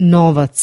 novac.